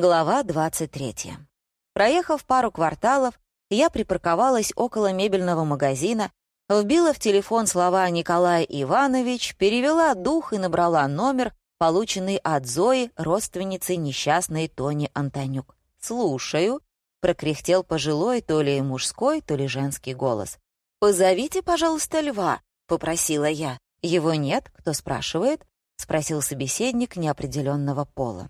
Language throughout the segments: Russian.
Глава 23. Проехав пару кварталов, я припарковалась около мебельного магазина, вбила в телефон слова «Николай Иванович», перевела дух и набрала номер, полученный от Зои, родственницы несчастной Тони Антонюк. «Слушаю», — прокряхтел пожилой то ли мужской, то ли женский голос. «Позовите, пожалуйста, льва», — попросила я. «Его нет? Кто спрашивает?» — спросил собеседник неопределенного пола.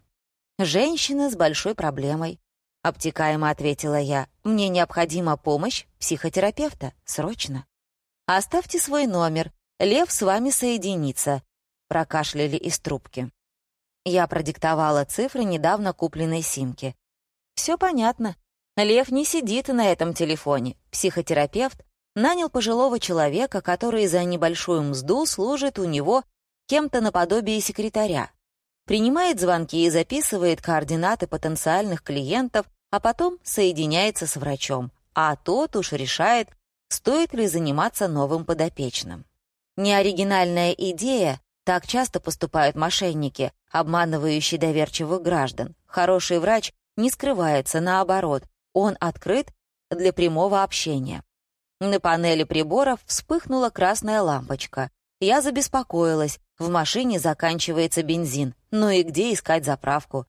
«Женщина с большой проблемой», — обтекаемо ответила я. «Мне необходима помощь психотерапевта. Срочно». «Оставьте свой номер. Лев с вами соединится», — прокашляли из трубки. Я продиктовала цифры недавно купленной симки. Все понятно. Лев не сидит на этом телефоне. Психотерапевт нанял пожилого человека, который за небольшую мзду служит у него кем-то наподобие секретаря принимает звонки и записывает координаты потенциальных клиентов, а потом соединяется с врачом, а тот уж решает, стоит ли заниматься новым подопечным. Неоригинальная идея, так часто поступают мошенники, обманывающие доверчивых граждан. Хороший врач не скрывается, наоборот, он открыт для прямого общения. На панели приборов вспыхнула красная лампочка. Я забеспокоилась, в машине заканчивается бензин. Ну и где искать заправку?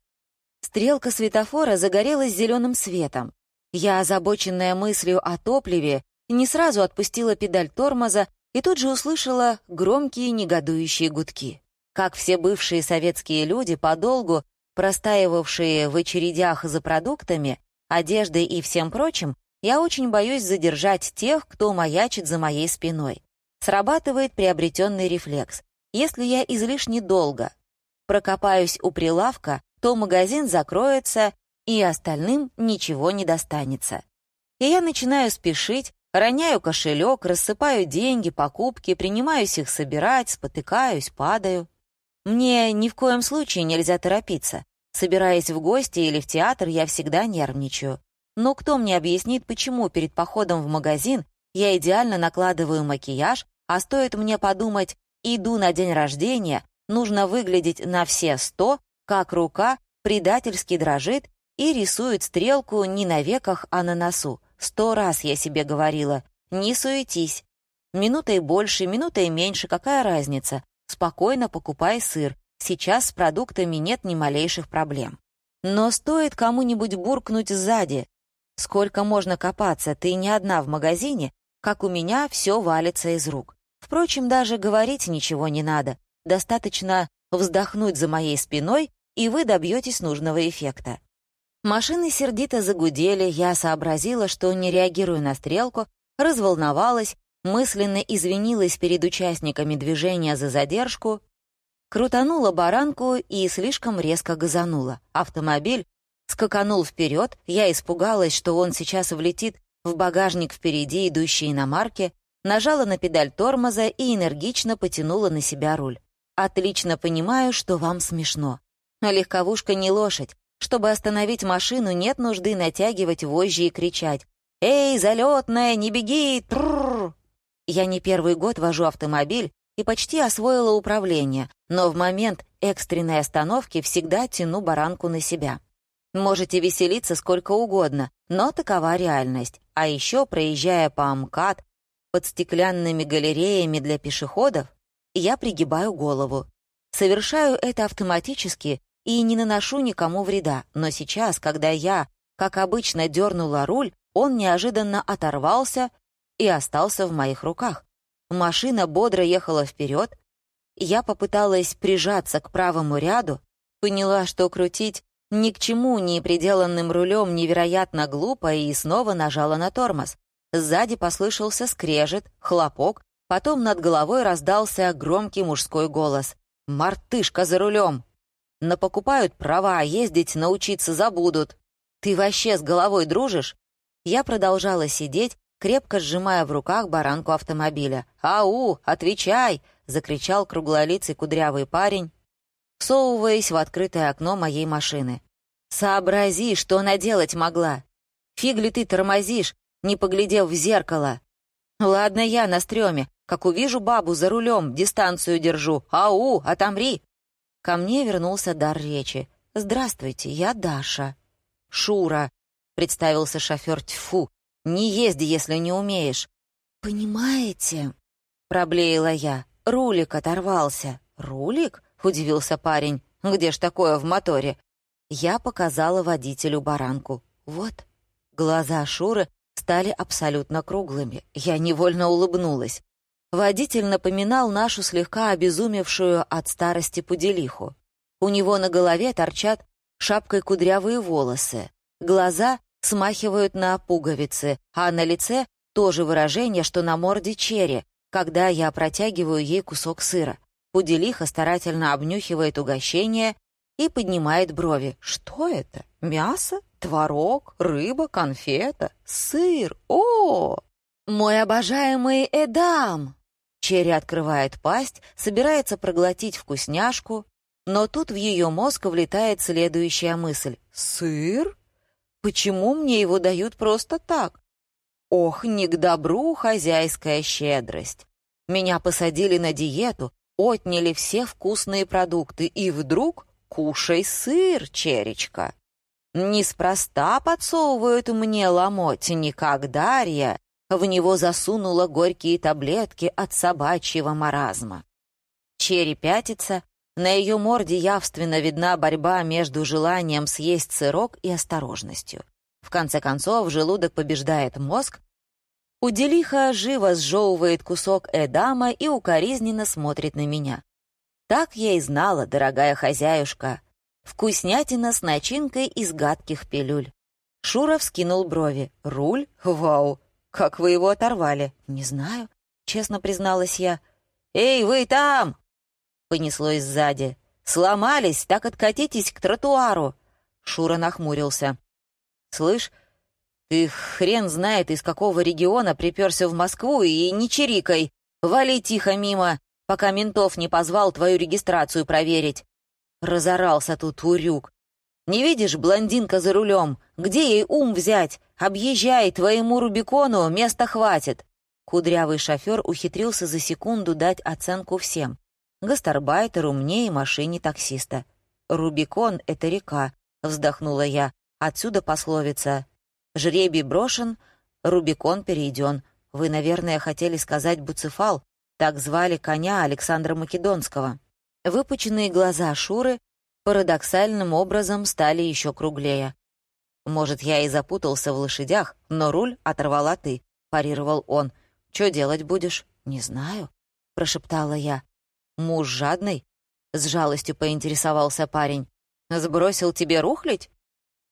Стрелка светофора загорелась зеленым светом. Я, озабоченная мыслью о топливе, не сразу отпустила педаль тормоза и тут же услышала громкие негодующие гудки. Как все бывшие советские люди, подолгу простаивавшие в очередях за продуктами, одеждой и всем прочим, я очень боюсь задержать тех, кто маячит за моей спиной. Срабатывает приобретенный рефлекс. Если я излишне долго прокопаюсь у прилавка, то магазин закроется, и остальным ничего не достанется. И я начинаю спешить, роняю кошелек, рассыпаю деньги, покупки, принимаюсь их собирать, спотыкаюсь, падаю. Мне ни в коем случае нельзя торопиться. Собираясь в гости или в театр, я всегда нервничаю. Но кто мне объяснит, почему перед походом в магазин я идеально накладываю макияж, а стоит мне подумать, Иду на день рождения, нужно выглядеть на все сто, как рука предательски дрожит и рисует стрелку не на веках, а на носу. Сто раз я себе говорила, не суетись. Минутой больше, минутой меньше, какая разница? Спокойно покупай сыр. Сейчас с продуктами нет ни малейших проблем. Но стоит кому-нибудь буркнуть сзади. Сколько можно копаться, ты не одна в магазине, как у меня все валится из рук. Впрочем, даже говорить ничего не надо. Достаточно вздохнуть за моей спиной, и вы добьетесь нужного эффекта. Машины сердито загудели, я сообразила, что не реагирую на стрелку, разволновалась, мысленно извинилась перед участниками движения за задержку, крутанула баранку и слишком резко газанула. Автомобиль скаканул вперед, я испугалась, что он сейчас влетит в багажник впереди идущей иномарки, нажала на педаль тормоза и энергично потянула на себя руль. «Отлично понимаю, что вам смешно. Но легковушка не лошадь. Чтобы остановить машину, нет нужды натягивать вожжи и кричать. «Эй, залетная, не беги! Трррр!» Я не первый год вожу автомобиль и почти освоила управление, но в момент экстренной остановки всегда тяну баранку на себя. Можете веселиться сколько угодно, но такова реальность. А еще, проезжая по МКАД под стеклянными галереями для пешеходов, я пригибаю голову. Совершаю это автоматически и не наношу никому вреда, но сейчас, когда я, как обычно, дернула руль, он неожиданно оторвался и остался в моих руках. Машина бодро ехала вперед, я попыталась прижаться к правому ряду, поняла, что крутить ни к чему не приделанным рулем невероятно глупо и снова нажала на тормоз. Сзади послышался скрежет, хлопок, потом над головой раздался громкий мужской голос. «Мартышка за рулем!» «Напокупают права, а ездить научиться забудут!» «Ты вообще с головой дружишь?» Я продолжала сидеть, крепко сжимая в руках баранку автомобиля. «Ау, отвечай!» — закричал круглолицый кудрявый парень, всовываясь в открытое окно моей машины. «Сообрази, что она делать могла! Фиг ли ты тормозишь, не поглядев в зеркало. Ладно я на стреме, как увижу бабу за рулем, дистанцию держу. Ау, отомри!» Ко мне вернулся дар речи. «Здравствуйте, я Даша». «Шура», — представился шофер Тьфу, — «не езди, если не умеешь». «Понимаете?» — проблеяла я. «Рулик оторвался». «Рулик?» — удивился парень. «Где ж такое в моторе?» Я показала водителю баранку. «Вот». Глаза Шуры стали абсолютно круглыми. Я невольно улыбнулась. Водитель напоминал нашу слегка обезумевшую от старости пуделиху. У него на голове торчат шапкой кудрявые волосы. Глаза смахивают на пуговицы, а на лице тоже выражение, что на морде черри, когда я протягиваю ей кусок сыра. Пуделиха старательно обнюхивает угощение и поднимает брови. Что это? Мясо? Творог? Рыба? Конфета? Сыр? О! Мой обожаемый Эдам! Черри открывает пасть, собирается проглотить вкусняшку, но тут в ее мозг влетает следующая мысль. «Сыр? Почему мне его дают просто так? Ох, не к добру хозяйская щедрость. Меня посадили на диету, отняли все вкусные продукты, и вдруг кушай сыр, черечка. Неспроста подсовывают мне ломоть, никогда Дарья в него засунула горькие таблетки от собачьего маразма. Черри пятится, на ее морде явственно видна борьба между желанием съесть сырок и осторожностью. В конце концов, желудок побеждает мозг, Уделиха живо сжевывает кусок Эдама и укоризненно смотрит на меня. Так я и знала, дорогая хозяюшка. Вкуснятина с начинкой из гадких пилюль. Шура вскинул брови. «Руль? Вау! Как вы его оторвали?» «Не знаю», — честно призналась я. «Эй, вы там!» — понеслось сзади. «Сломались, так откатитесь к тротуару!» Шура нахмурился. «Слышь, ты хрен знает, из какого региона приперся в Москву и не чирикай. Вали тихо мимо, пока ментов не позвал твою регистрацию проверить. Разорался тут урюк. Не видишь, блондинка за рулем? Где ей ум взять? Объезжай, твоему Рубикону места хватит. Кудрявый шофер ухитрился за секунду дать оценку всем. Гастарбайтеру, мне и машине таксиста. «Рубикон — это река», — вздохнула я. Отсюда пословица Жребий брошен, Рубикон перейден. Вы, наверное, хотели сказать Буцефал. Так звали коня Александра Македонского. Выпученные глаза Шуры парадоксальным образом стали еще круглее. «Может, я и запутался в лошадях, но руль оторвала ты», — парировал он. «Чё делать будешь?» «Не знаю», — прошептала я. «Муж жадный?» — с жалостью поинтересовался парень. «Сбросил тебе рухлить?»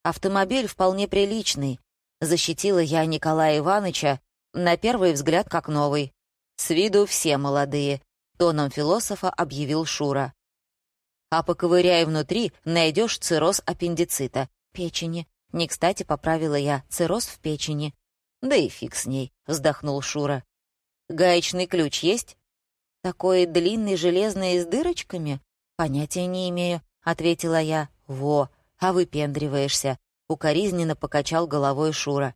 «Автомобиль вполне приличный, Защитила я Николая Ивановича, на первый взгляд как новый. С виду все молодые, тоном философа объявил Шура. А поковыряй внутри, найдешь цирроз аппендицита, печени. Не кстати поправила я, цирроз в печени. Да и фиг с ней, вздохнул Шура. Гаечный ключ есть? Такой длинный железный с дырочками? Понятия не имею, ответила я. Во, а выпендриваешься. Укоризненно покачал головой Шура.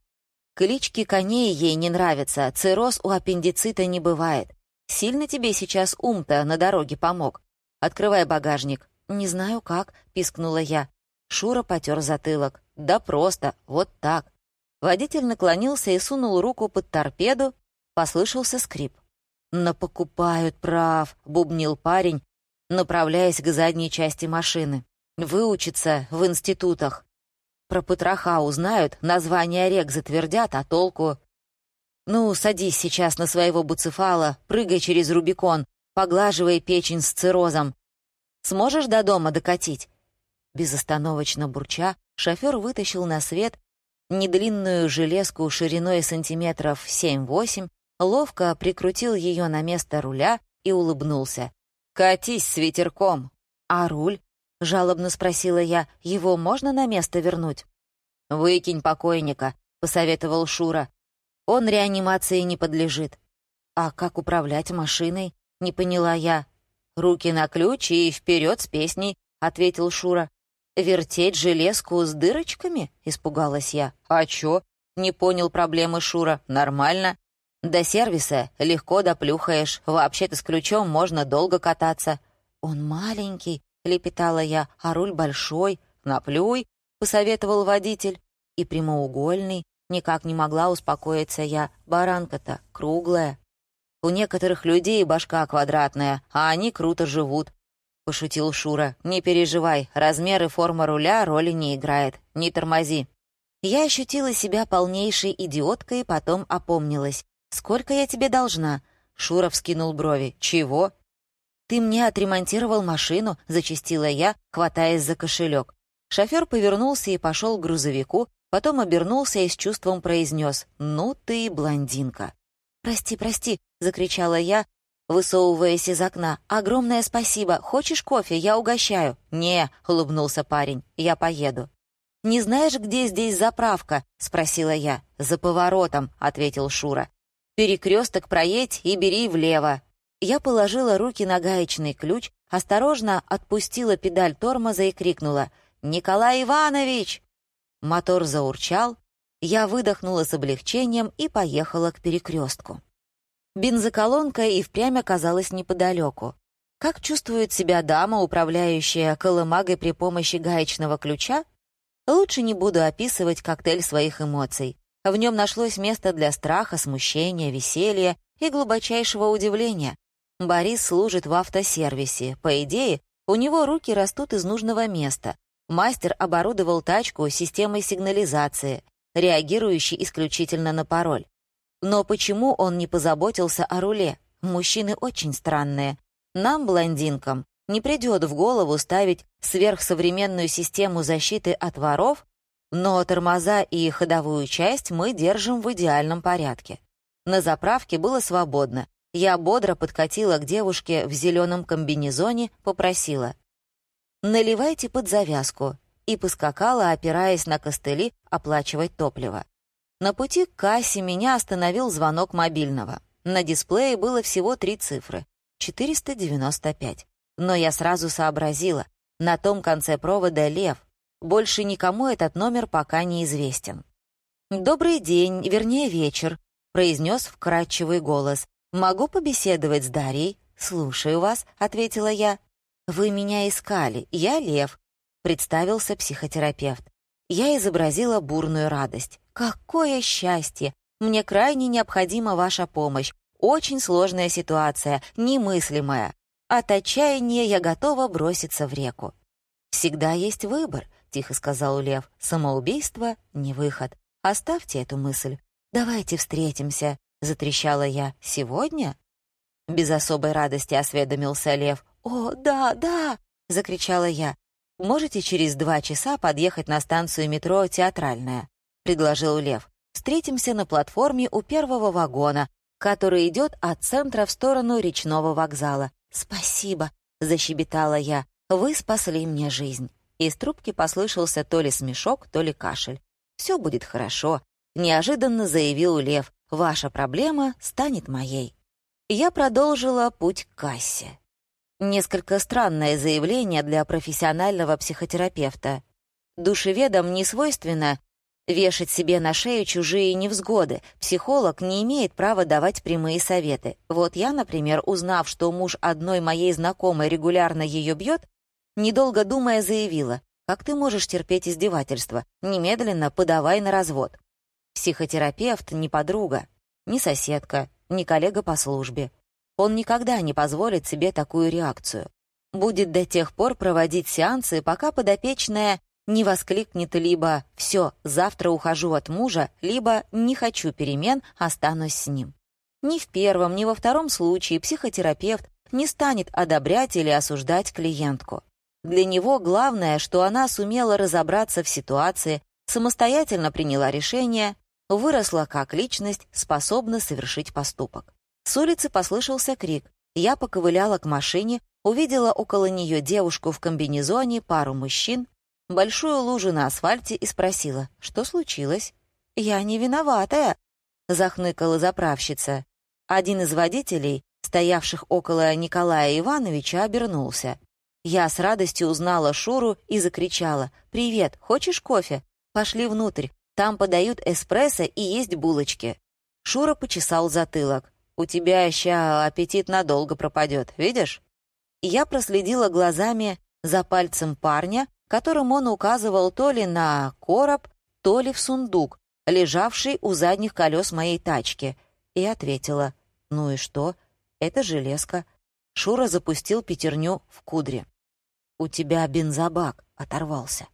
«Клички коней ей не нравятся, цирроз у аппендицита не бывает. Сильно тебе сейчас ум-то на дороге помог. Открывай багажник». «Не знаю как», — пискнула я. Шура потер затылок. «Да просто, вот так». Водитель наклонился и сунул руку под торпеду. Послышался скрип. «Напокупают прав», — бубнил парень, направляясь к задней части машины. «Выучиться в институтах». Про потроха узнают, название рек затвердят, а толку... Ну, садись сейчас на своего буцефала, прыгай через Рубикон, поглаживай печень с циррозом. Сможешь до дома докатить?» Безостановочно бурча, шофер вытащил на свет недлинную железку шириной сантиметров 7-8, ловко прикрутил ее на место руля и улыбнулся. «Катись с ветерком!» «А руль?» — жалобно спросила я. «Его можно на место вернуть?» «Выкинь покойника», — посоветовал Шура. «Он реанимации не подлежит». «А как управлять машиной?» — не поняла я. «Руки на ключ и вперед с песней», — ответил Шура. «Вертеть железку с дырочками?» — испугалась я. «А чё?» — не понял проблемы Шура. «Нормально. До сервиса легко доплюхаешь. Вообще-то с ключом можно долго кататься». «Он маленький», — лепетала я, — «а руль большой. Наплюй, посоветовал водитель. И прямоугольный, никак не могла успокоиться я. Баранка-то круглая. У некоторых людей башка квадратная, а они круто живут. Пошутил Шура. «Не переживай, размер и форма руля роли не играет. Не тормози». Я ощутила себя полнейшей идиоткой и потом опомнилась. «Сколько я тебе должна?» Шура вскинул брови. «Чего?» «Ты мне отремонтировал машину», — зачастила я, хватаясь за кошелек. Шофер повернулся и пошел к грузовику, потом обернулся и с чувством произнес «Ну ты блондинка». «Прости, прости», — закричала я, высовываясь из окна. «Огромное спасибо. Хочешь кофе? Я угощаю». «Не», — улыбнулся парень, — «я поеду». «Не знаешь, где здесь заправка?» — спросила я. «За поворотом», — ответил Шура. Перекресток проедь и бери влево». Я положила руки на гаечный ключ, осторожно отпустила педаль тормоза и крикнула «Николай Иванович!». Мотор заурчал, я выдохнула с облегчением и поехала к перекрестку. Бензоколонка и впрямь оказалась неподалеку. Как чувствует себя дама, управляющая колымагой при помощи гаечного ключа? Лучше не буду описывать коктейль своих эмоций. В нем нашлось место для страха, смущения, веселья и глубочайшего удивления. Борис служит в автосервисе. По идее, у него руки растут из нужного места. Мастер оборудовал тачку системой сигнализации, реагирующей исключительно на пароль. Но почему он не позаботился о руле? Мужчины очень странные. Нам, блондинкам, не придет в голову ставить сверхсовременную систему защиты от воров но тормоза и ходовую часть мы держим в идеальном порядке. На заправке было свободно. Я бодро подкатила к девушке в зеленом комбинезоне, попросила. «Наливайте под завязку», и поскакала, опираясь на костыли, оплачивать топливо. На пути к кассе меня остановил звонок мобильного. На дисплее было всего три цифры — 495. Но я сразу сообразила. На том конце провода лев, больше никому этот номер пока не известен. «Добрый день, вернее, вечер», — произнес вкрадчивый голос. «Могу побеседовать с Дарьей?» «Слушаю вас», — ответила я. «Вы меня искали. Я Лев», — представился психотерапевт. Я изобразила бурную радость. «Какое счастье! Мне крайне необходима ваша помощь. Очень сложная ситуация, немыслимая. От отчаяния я готова броситься в реку. Всегда есть выбор. — тихо сказал Лев. «Самоубийство — не выход. Оставьте эту мысль. Давайте встретимся», — затрещала я. «Сегодня?» Без особой радости осведомился Лев. «О, да, да!» — закричала я. «Можете через два часа подъехать на станцию метро «Театральная», — предложил Лев. «Встретимся на платформе у первого вагона, который идет от центра в сторону речного вокзала». «Спасибо», — защебетала я. «Вы спасли мне жизнь». Из трубки послышался то ли смешок, то ли кашель. «Все будет хорошо», — неожиданно заявил Лев. «Ваша проблема станет моей». Я продолжила путь к кассе. Несколько странное заявление для профессионального психотерапевта. Душеведам не свойственно вешать себе на шею чужие невзгоды. Психолог не имеет права давать прямые советы. Вот я, например, узнав, что муж одной моей знакомой регулярно ее бьет, недолго думая, заявила, «Как ты можешь терпеть издевательства? Немедленно подавай на развод». Психотерапевт не подруга, не соседка, не коллега по службе. Он никогда не позволит себе такую реакцию. Будет до тех пор проводить сеансы, пока подопечная не воскликнет либо «все, завтра ухожу от мужа», либо «не хочу перемен, останусь с ним». Ни в первом, ни во втором случае психотерапевт не станет одобрять или осуждать клиентку. Для него главное, что она сумела разобраться в ситуации, самостоятельно приняла решение, выросла как личность, способна совершить поступок. С улицы послышался крик. Я поковыляла к машине, увидела около нее девушку в комбинезоне, пару мужчин, большую лужу на асфальте и спросила, что случилось. «Я не виноватая», — захныкала заправщица. Один из водителей, стоявших около Николая Ивановича, обернулся. Я с радостью узнала Шуру и закричала. «Привет, хочешь кофе? Пошли внутрь. Там подают эспрессо и есть булочки». Шура почесал затылок. «У тебя ща аппетит надолго пропадет, видишь?» Я проследила глазами за пальцем парня, которым он указывал то ли на короб, то ли в сундук, лежавший у задних колес моей тачки, и ответила «Ну и что? Это железка». Шура запустил пятерню в кудре. «У тебя бензобак оторвался».